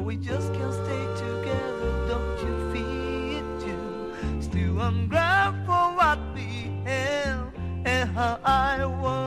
But we just can't stay together, don't you feel it too? Still I'm glad for what we have and how I was.